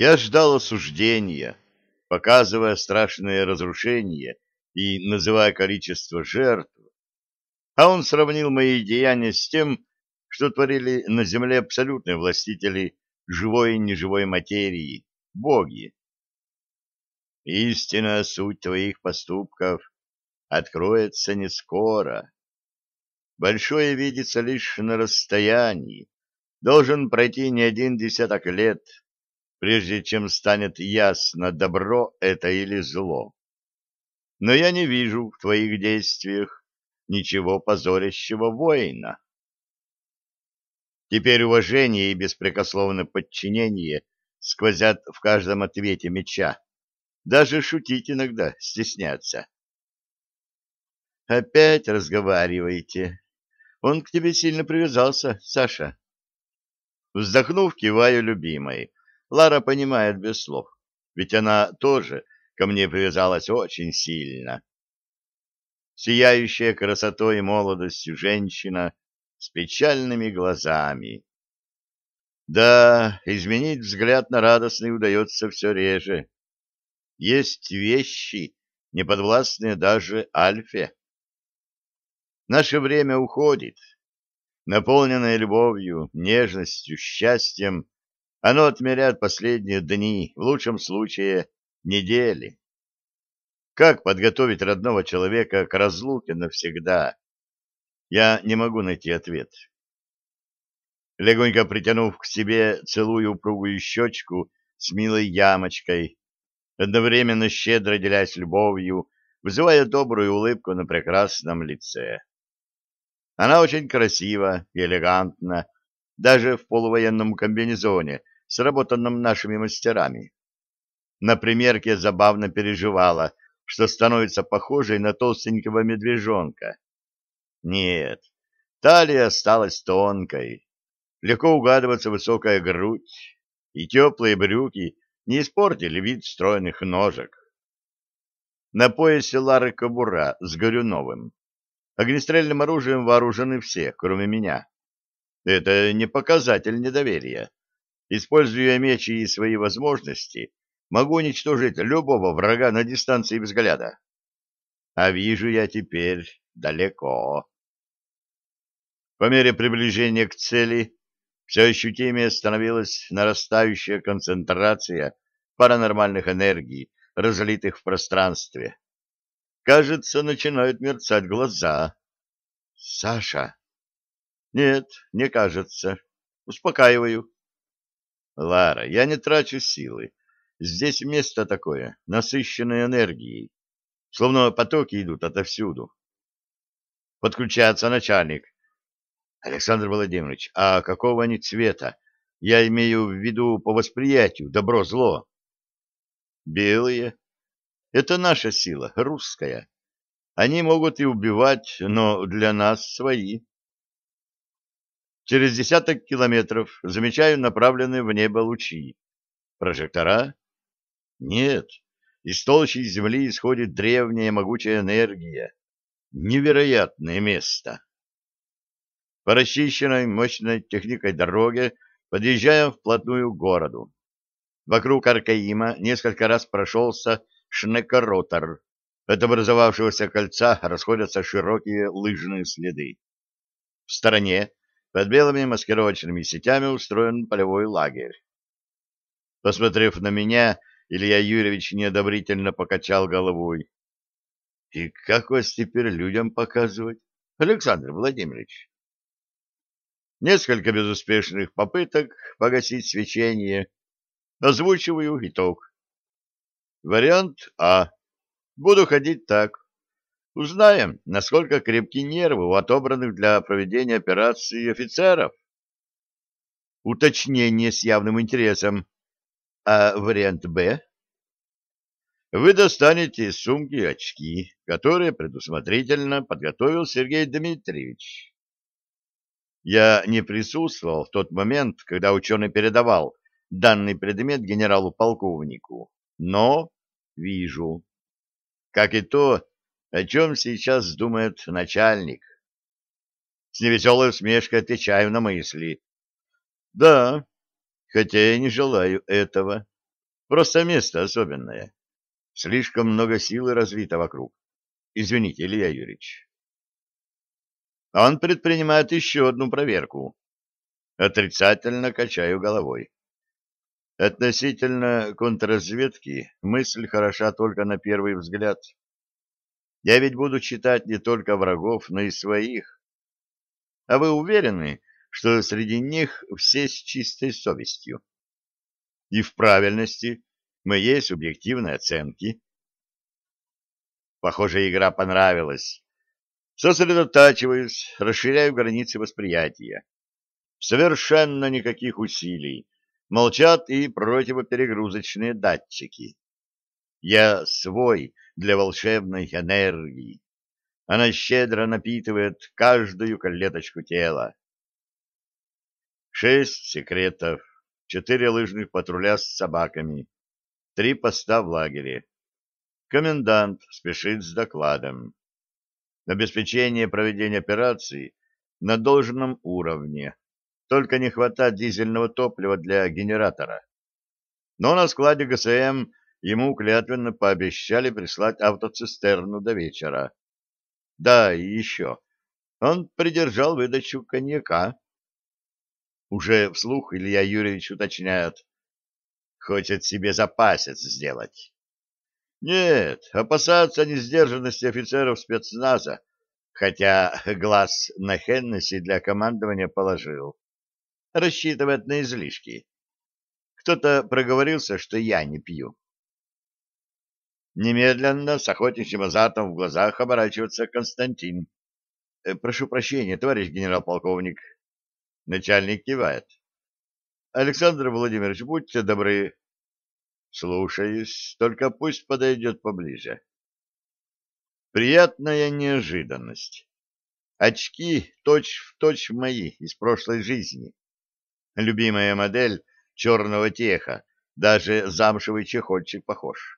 Я ждал осуждения, показывая страшное разрушение и называя количество жертв, а он сравнил мои деяния с тем, что творили на земле абсолютные властители живой и неживой материи, боги. Истинная суть твоих поступков откроется не скоро. Большое видится лишь на расстоянии. Должен пройти не один десяток лет, прежде чем станет ясно, добро это или зло. Но я не вижу в твоих действиях ничего позорящего воина. Теперь уважение и беспрекословное подчинение сквозят в каждом ответе меча. Даже шутить иногда стесняться. Опять разговариваете. Он к тебе сильно привязался, Саша. Вздохнув, киваю любимой. Лара понимает без слов, ведь она тоже ко мне привязалась очень сильно. Сияющая красотой и молодостью женщина с печальными глазами. Да, изменить взгляд на радостный удается все реже. Есть вещи, неподвластные даже Альфе. Наше время уходит. Наполненное любовью, нежностью, счастьем, оно отмеряет последние дни, в лучшем случае недели. Как подготовить родного человека к разлуке навсегда? Я не могу найти ответ. Легонько притянув к себе, целую упругую щечку с милой ямочкой, одновременно щедро делясь любовью, вызывая добрую улыбку на прекрасном лице. Она очень красива и элегантна, даже в полувоенном комбинезоне, сработанном нашими мастерами. На примерке забавно переживала, что становится похожей на толстенького медвежонка. Нет, талия осталась тонкой, легко угадывается высокая грудь, и теплые брюки не испортили вид стройных ножек. На поясе Лары кобура с горюновым. Огнестрельным оружием вооружены все, кроме меня. Это не показатель недоверия. Используя мечи и свои возможности, могу уничтожить любого врага на дистанции взгляда. А вижу я теперь далеко. По мере приближения к цели все ощутимее становилась нарастающая концентрация паранормальных энергий, разлитых в пространстве. Кажется, начинают мерцать глаза. Саша. Нет, не кажется. Успокаиваю. Лара, я не трачу силы. Здесь место такое, насыщенное энергией. Словно потоки идут отовсюду. Подключается начальник. Александр Владимирович, а какого они цвета? Я имею в виду по восприятию, добро-зло. Белые. Это наша сила, русская. Они могут и убивать, но для нас свои. Через десяток километров замечаю направленные в небо лучи. Прожектора? Нет. Из толщи земли исходит древняя могучая энергия. Невероятное место. По расчищенной мощной техникой дороге подъезжаем вплотную к городу. Вокруг Аркаима несколько раз прошелся шнекоротор. От образовавшегося кольца расходятся широкие лыжные следы. В стороне, под белыми маскировочными сетями, устроен полевой лагерь. Посмотрев на меня, Илья Юрьевич неодобрительно покачал головой. — И как вас теперь людям показывать, Александр Владимирович? Несколько безуспешных попыток погасить свечение. Озвучиваю итог. Вариант А. Буду ходить так. Узнаем, насколько крепки нервы у отобранных для проведения операции офицеров. Уточнение с явным интересом. А вариант Б? Вы достанете из сумки очки, которые предусмотрительно подготовил Сергей Дмитриевич. Я не присутствовал в тот момент, когда ученый передавал данный предмет генералу-полковнику, но вижу, как и то, о чем сейчас думает начальник. С невеселой усмешкой отвечаю на мысли. Да, хотя я не желаю этого. Просто место особенное. Слишком много силы развито вокруг. Извините, Илья Юрьевич. Он предпринимает еще одну проверку. Отрицательно качаю головой. Относительно контрразведки мысль хороша только на первый взгляд. Я ведь буду читать не только врагов, но и своих. А вы уверены, что среди них все с чистой совестью? И в правильности моей субъективной оценки. Похоже, игра понравилась. Сосредотачиваюсь, расширяю границы восприятия. Совершенно никаких усилий. Молчат и противоперегрузочные датчики. Я свой для волшебной энергии. Она щедро напитывает каждую клеточку тела. Шесть секретов, четыре лыжных патруля с собаками, три поста в лагере. Комендант спешит с докладом. Обеспечение проведения операции на должном уровне. Только не хватает дизельного топлива для генератора. Но на складе ГСМ ему клятвенно пообещали прислать автоцистерну до вечера. Да, и еще. Он придержал выдачу коньяка. Уже вслух Илья Юрьевич уточняет. Хочет себе запасец сделать. Нет, опасаться несдержанности офицеров спецназа, хотя глаз на Хеннесси для командования положил. Рассчитывает на излишки. Кто-то проговорился, что я не пью. Немедленно с охотничьим азартом в глазах оборачивается Константин. «Э, прошу прощения, товарищ генерал-полковник. Начальник кивает. Александр Владимирович, будьте добры. Слушаюсь, только пусть подойдет поближе. Приятная неожиданность. Очки точь-в-точь точь мои из прошлой жизни. Любимая модель черного теха, даже замшевый чехольчик похож.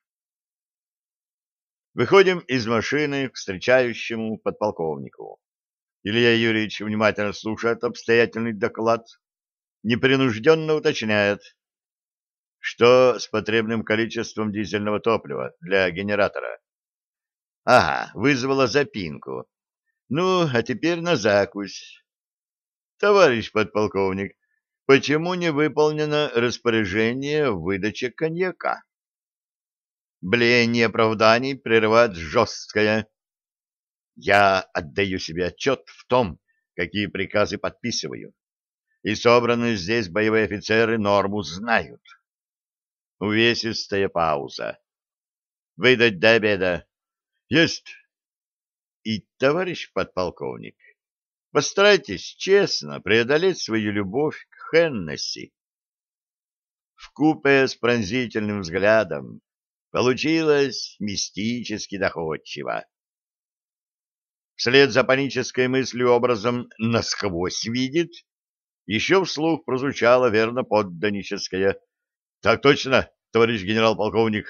Выходим из машины к встречающему подполковнику. Илья Юрьевич внимательно слушает обстоятельный доклад, непринужденно уточняет, что с потребным количеством дизельного топлива для генератора. Ага, вызвала запинку. Ну, а теперь на закусь. Товарищ подполковник, почему не выполнено распоряжение в выдаче коньяка? Блеяние оправданий прерывает жесткое. Я отдаю себе отчет в том, какие приказы подписываю, и собранные здесь боевые офицеры норму знают. Увесистая пауза. Выдать до обеда. Есть. И, товарищ подполковник, постарайтесь честно преодолеть свою любовь к Хеннесси. Вкупе с пронзительным взглядом Получилось мистически доходчиво. Вслед за панической мыслью образом насквозь видит, еще вслух прозвучало верно подданическое. — Так точно, товарищ генерал-полковник,